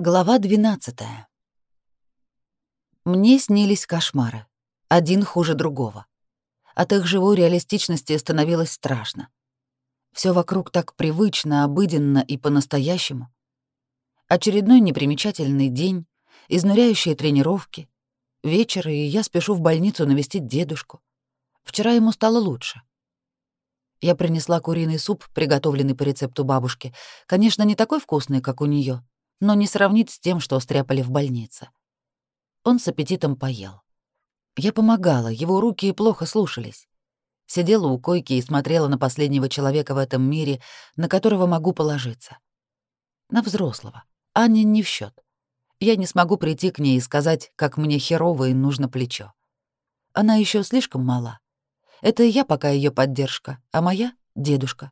Глава 12. Мне снились кошмары, один хуже другого. От их живой реалистичности становилось страшно. Все вокруг так привычно, обыденно и по-настоящему. Очередной непримечательный день, изнуряющие тренировки, вечер, и я спешу в больницу навестить дедушку. Вчера ему стало лучше. Я принесла куриный суп, приготовленный по рецепту бабушки. Конечно, не такой вкусный, как у нее, но не сравнить с тем, что стряпали в больнице. Он с аппетитом поел. Я помогала, его руки плохо слушались. Сидела у койки и смотрела на последнего человека в этом мире, на которого могу положиться. На взрослого. Аня не в счет. Я не смогу прийти к ней и сказать, как мне херово и нужно плечо. Она еще слишком мала. Это я пока ее поддержка, а моя — дедушка.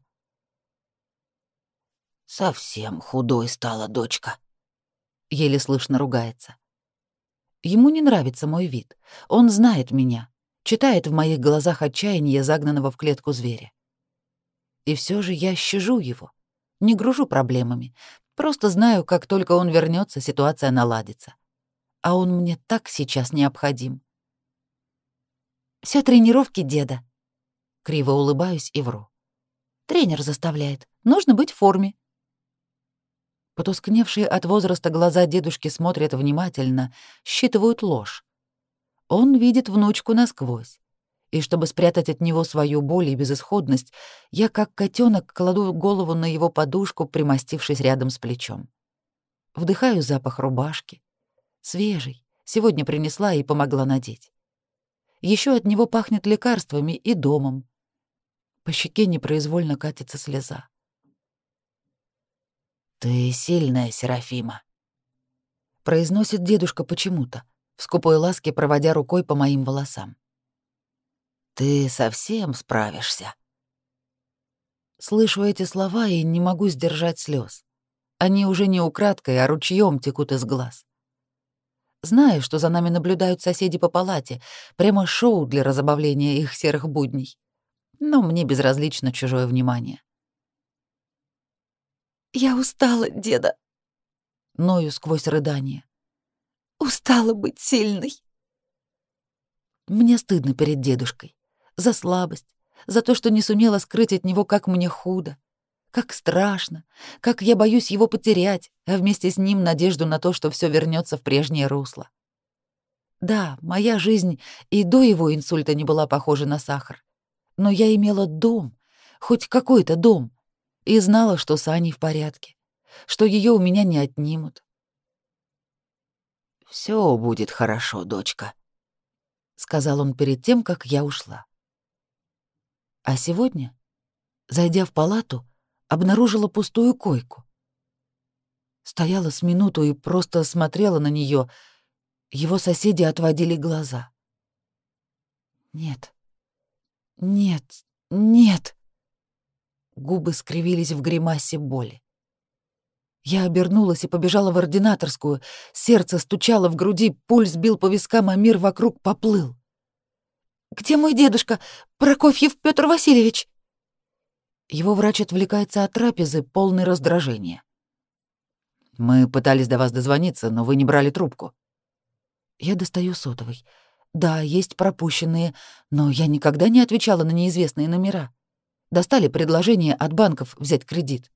«Совсем худой стала дочка», — еле слышно ругается. Ему не нравится мой вид. Он знает меня, читает в моих глазах отчаяние загнанного в клетку зверя. И все же я щажу его, не гружу проблемами, просто знаю, как только он вернется, ситуация наладится. А он мне так сейчас необходим. Все тренировки деда. Криво улыбаюсь и вру. Тренер заставляет. Нужно быть в форме. Потускневшие от возраста глаза дедушки смотрят внимательно, считывают ложь. Он видит внучку насквозь. И чтобы спрятать от него свою боль и безысходность, я, как котенок, кладу голову на его подушку, примостившись рядом с плечом. Вдыхаю запах рубашки. Свежий. Сегодня принесла и помогла надеть. Еще от него пахнет лекарствами и домом. По щеке непроизвольно катится слеза. «Ты сильная, Серафима», — произносит дедушка почему-то, в скупой ласке проводя рукой по моим волосам. «Ты совсем справишься». Слышу эти слова и не могу сдержать слез. Они уже не украдкой, а ручьем текут из глаз. Знаю, что за нами наблюдают соседи по палате, прямо шоу для разобавления их серых будней. Но мне безразлично чужое внимание. «Я устала, деда», — ною сквозь рыдание. «Устала быть сильной». Мне стыдно перед дедушкой. За слабость, за то, что не сумела скрыть от него, как мне худо, как страшно, как я боюсь его потерять, а вместе с ним надежду на то, что все вернется в прежнее русло. Да, моя жизнь и до его инсульта не была похожа на сахар. Но я имела дом, хоть какой-то дом, и знала, что с Аней в порядке, что ее у меня не отнимут. Все будет хорошо, дочка, сказал он перед тем, как я ушла. А сегодня, зайдя в палату, обнаружила пустую койку. Стояла с минуту и просто смотрела на нее. Его соседи отводили глаза. Нет. Нет. Нет. Губы скривились в гримасе боли. Я обернулась и побежала в ординаторскую. Сердце стучало в груди, пульс бил по вискам, а мир вокруг поплыл. «Где мой дедушка? Прокофьев Петр Васильевич?» Его врач отвлекается от трапезы, полный раздражения. «Мы пытались до вас дозвониться, но вы не брали трубку». Я достаю сотовый. Да, есть пропущенные, но я никогда не отвечала на неизвестные номера достали предложение от банков взять кредит.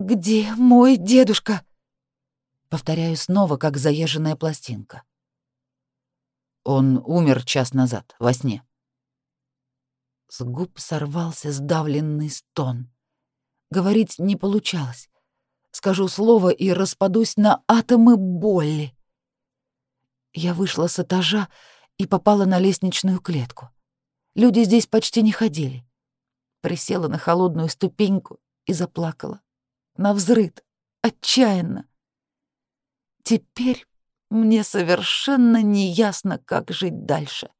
«Где мой дедушка?» Повторяю снова, как заезженная пластинка. Он умер час назад, во сне. С губ сорвался сдавленный стон. Говорить не получалось. Скажу слово и распадусь на атомы боли. Я вышла с этажа и попала на лестничную клетку. Люди здесь почти не ходили присела на холодную ступеньку и заплакала. На взрыд, отчаянно. Теперь мне совершенно не ясно, как жить дальше.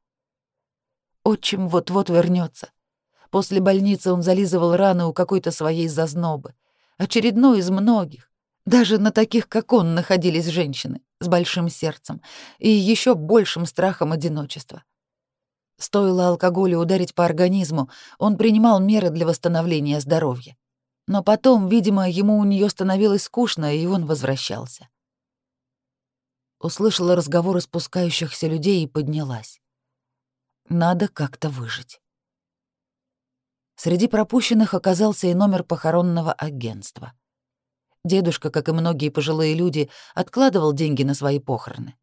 Отчим вот-вот вернется. После больницы он зализывал раны у какой-то своей зазнобы. Очередной из многих. Даже на таких, как он, находились женщины с большим сердцем и еще большим страхом одиночества. Стоило алкоголю ударить по организму, он принимал меры для восстановления здоровья. Но потом, видимо, ему у нее становилось скучно, и он возвращался. Услышала разговоры спускающихся людей и поднялась. Надо как-то выжить. Среди пропущенных оказался и номер похоронного агентства. Дедушка, как и многие пожилые люди, откладывал деньги на свои похороны,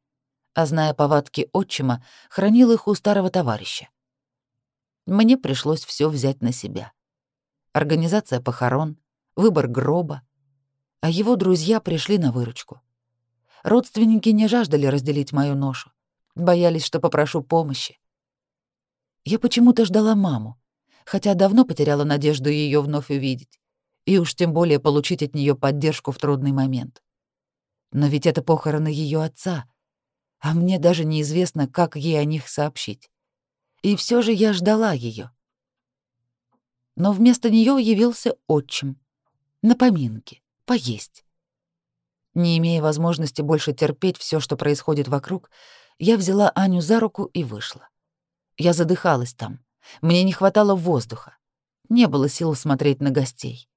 а зная повадки отчима, хранил их у старого товарища. Мне пришлось все взять на себя. Организация похорон, выбор гроба, а его друзья пришли на выручку. Родственники не жаждали разделить мою ношу, боялись, что попрошу помощи. Я почему-то ждала маму, хотя давно потеряла надежду ее вновь увидеть и уж тем более получить от нее поддержку в трудный момент. Но ведь это похороны ее отца, а мне даже неизвестно, как ей о них сообщить. И все же я ждала ее. Но вместо нее явился отчим. На поминки, поесть. Не имея возможности больше терпеть все, что происходит вокруг, я взяла Аню за руку и вышла. Я задыхалась там. Мне не хватало воздуха. Не было сил смотреть на гостей.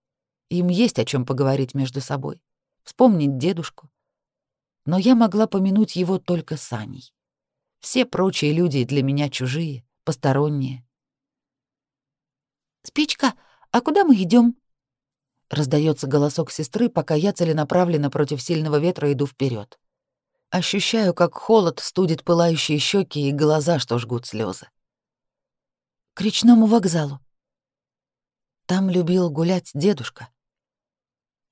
Им есть о чем поговорить между собой, вспомнить дедушку. Но я могла помянуть его только с Аней. Все прочие люди для меня чужие, посторонние. «Спичка, а куда мы идем? Раздается голосок сестры, пока я целенаправленно против сильного ветра иду вперед. Ощущаю, как холод студит пылающие щеки и глаза, что жгут слезы. К речному вокзалу. Там любил гулять дедушка.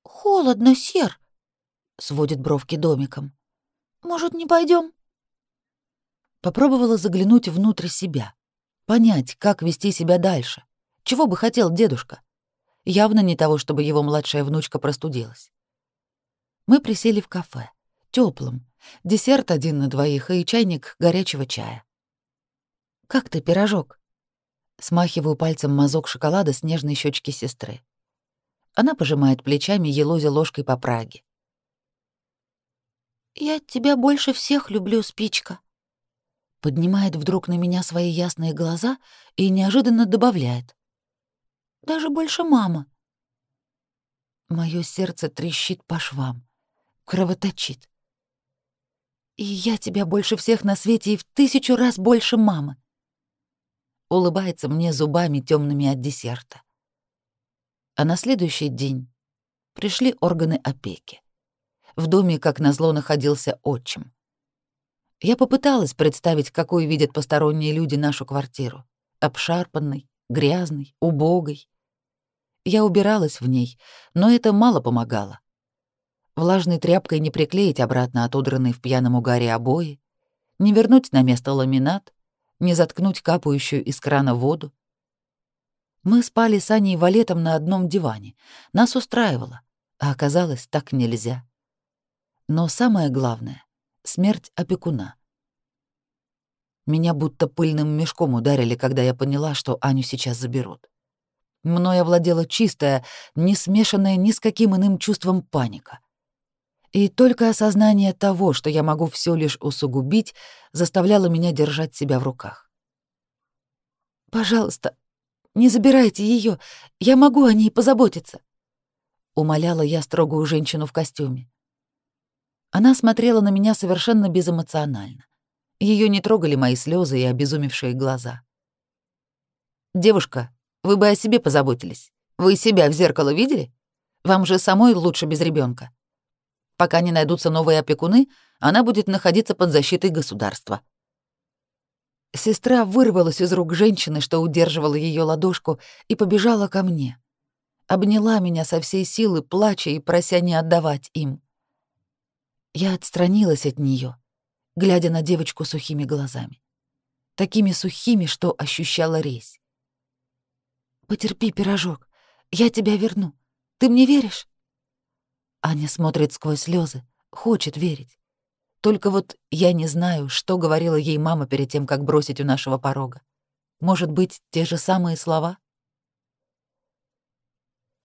«Холодно, Сер», — сводит бровки домиком. «Может, не пойдем? Попробовала заглянуть внутрь себя, понять, как вести себя дальше. Чего бы хотел дедушка? Явно не того, чтобы его младшая внучка простудилась. Мы присели в кафе, теплым, десерт один на двоих и чайник горячего чая. «Как ты, пирожок?» Смахиваю пальцем мазок шоколада с нежной щечки сестры. Она пожимает плечами, елозя ложкой по Праге. «Я тебя больше всех люблю, спичка». Поднимает вдруг на меня свои ясные глаза и неожиданно добавляет. «Даже больше мамы». Моё сердце трещит по швам, кровоточит. «И я тебя больше всех на свете и в тысячу раз больше мамы». Улыбается мне зубами темными от десерта а на следующий день пришли органы опеки. В доме, как назло, находился отчим. Я попыталась представить, какой видят посторонние люди нашу квартиру. Обшарпанной, грязной, убогой. Я убиралась в ней, но это мало помогало. Влажной тряпкой не приклеить обратно отодранные в пьяном угаре обои, не вернуть на место ламинат, не заткнуть капающую из крана воду, мы спали с Аней валетом на одном диване. Нас устраивало, а оказалось, так нельзя. Но самое главное — смерть опекуна. Меня будто пыльным мешком ударили, когда я поняла, что Аню сейчас заберут. Мною овладела чистая, не смешанная ни с каким иным чувством паника. И только осознание того, что я могу все лишь усугубить, заставляло меня держать себя в руках. «Пожалуйста, не забирайте ее, я могу о ней позаботиться», — умоляла я строгую женщину в костюме. Она смотрела на меня совершенно безэмоционально. Ее не трогали мои слезы и обезумевшие глаза. «Девушка, вы бы о себе позаботились. Вы себя в зеркало видели? Вам же самой лучше без ребенка. Пока не найдутся новые опекуны, она будет находиться под защитой государства», Сестра вырвалась из рук женщины, что удерживала ее ладошку, и побежала ко мне. Обняла меня со всей силы, плача и прося не отдавать им. Я отстранилась от нее, глядя на девочку сухими глазами. Такими сухими, что ощущала резь. «Потерпи, пирожок, я тебя верну. Ты мне веришь?» Аня смотрит сквозь слезы, хочет верить. Только вот я не знаю, что говорила ей мама перед тем, как бросить у нашего порога. Может быть, те же самые слова?